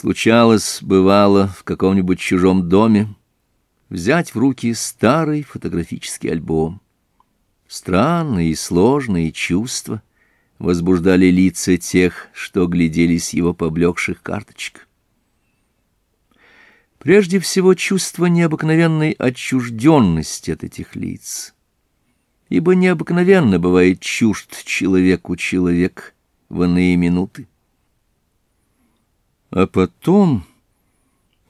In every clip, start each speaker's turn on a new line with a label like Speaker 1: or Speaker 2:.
Speaker 1: Случалось, бывало, в каком-нибудь чужом доме взять в руки старый фотографический альбом. Странные и сложные чувства возбуждали лица тех, что глядели с его поблекших карточек. Прежде всего, чувство необыкновенной отчужденности от этих лиц. Ибо необыкновенно бывает чужд человеку человек в иные минуты. А потом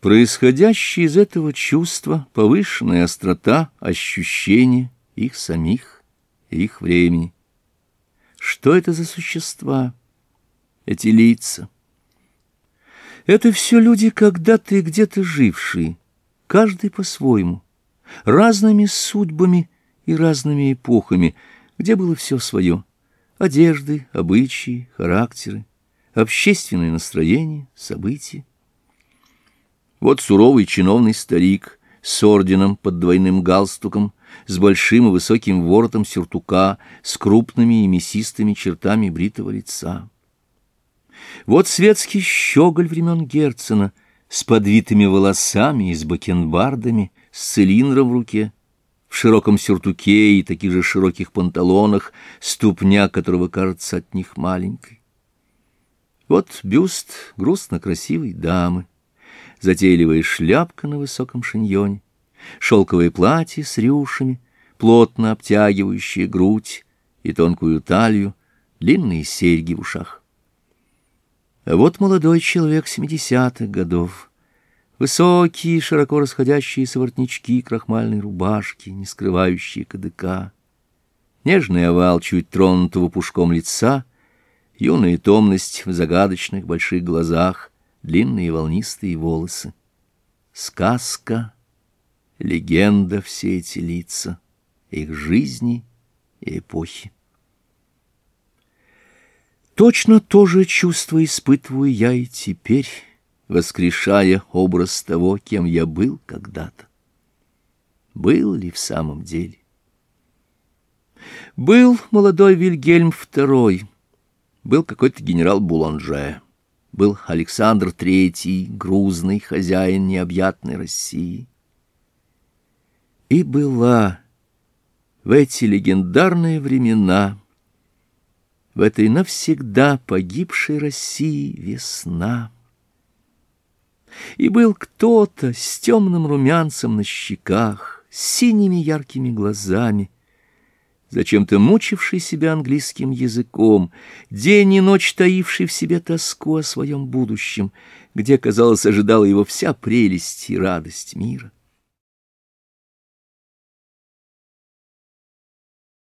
Speaker 1: происходящее из этого чувства, повышенная острота ощущения их самих, их времени. Что это за существа, эти лица? Это все люди, когда-то и где-то жившие, каждый по-своему, разными судьбами и разными эпохами, где было все свое — одежды, обычаи, характеры общественные настроения, события. Вот суровый чиновный старик с орденом под двойным галстуком, с большим и высоким воротом сюртука, с крупными и мясистыми чертами бритого лица. Вот светский щеголь времен Герцена с подвитыми волосами и с бакенбардами, с цилиндром в руке, в широком сюртуке и таких же широких панталонах, ступня которого кажется от них маленькой. Вот бюст грустно красивой дамы, затейливая шляпка на высоком шиньоне, шелковое платье с рюшами, плотно обтягивающее грудь и тонкую талию, длинные серьги в ушах. А вот молодой человек семидесятых годов, высокие, широко расходящиеся воротнички крахмальной рубашки, не скрывающие кадыка, нежный овал чуть тронутого пушком лица — юная томность в загадочных больших глазах, длинные волнистые волосы. Сказка, легенда все эти лица, их жизни и эпохи. Точно то же чувство испытываю я и теперь, воскрешая образ того, кем я был когда-то. Был ли в самом деле? Был молодой Вильгельм второй был какой-то генерал Буланже, был Александр III грузный хозяин необъятной России. И была в эти легендарные времена, в этой навсегда погибшей России весна. И был кто-то с темным румянцем на щеках, с синими яркими глазами, зачем-то мучивший себя английским языком, день и ночь таивший в себе тоску о своем будущем, где, казалось, ожидала его вся прелесть и радость мира.